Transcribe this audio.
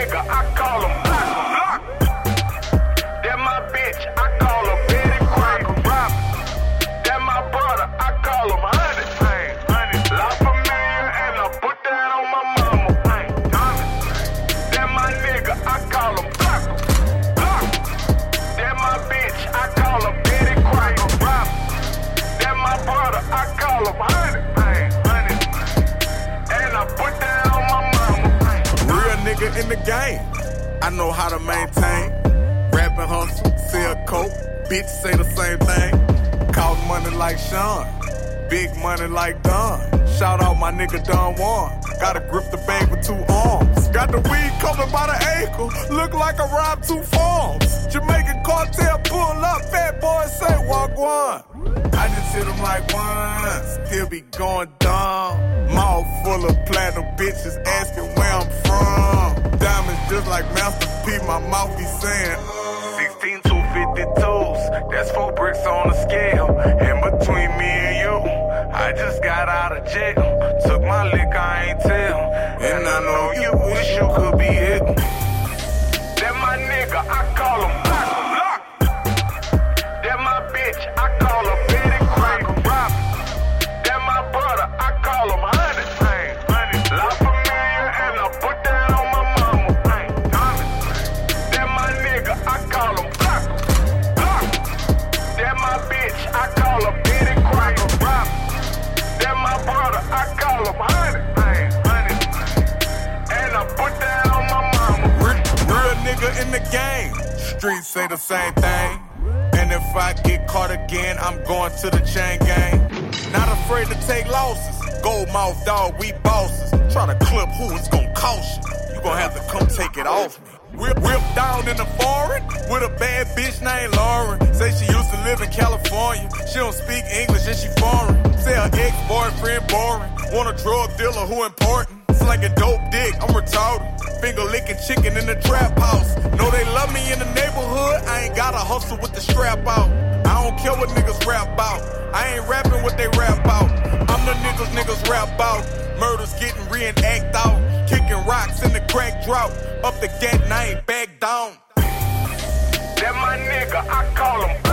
nigga. I call the game. I know how to maintain. Rap and hustle, sell coke. Bitch say the same thing. Call money like Sean. Big money like Don. Shout out my nigga Don Juan. Gotta grip the bag with two arms. Got the weed coming by the ankle. Look like I robbed two farms. Jamaican cartel pull up. Fat boy say walk one. I just hit him like one. Still be going dumb. Mouth full of platinum bitches asking where I'm from. Like Master P. My mouth be saying. 16 252s, that's four bricks on the scale. In between me and you, I just got out of jail. Took my lick, I ain't tell. And I know you wish you could be it. That my nigga, I call him I. Real, nigga in the game. Streets say the same thing. And if I get caught again, I'm going to the chain gang. Not afraid to take losses. Gold mouth dog, we bosses. Try to clip who it's gonna cost you. You gonna have to come take it off me. Whip down in the foreign with a bad bitch named Lauren. Say she used to live in California. She don't speak English and she foreign. Say her ex-boyfriend boring. Want a drug dealer who important. Slinging dope dick, I'm retarded. Finger licking chicken in the trap house. Know they love me in the neighborhood. I ain't gotta hustle with the strap out. I don't care what niggas rap about. I ain't rapping what they rap out. I'm the niggas niggas rap out. Murders getting reenact out. Kicking rocks in the crack drought. Up the gate and I ain't back down. That my nigga,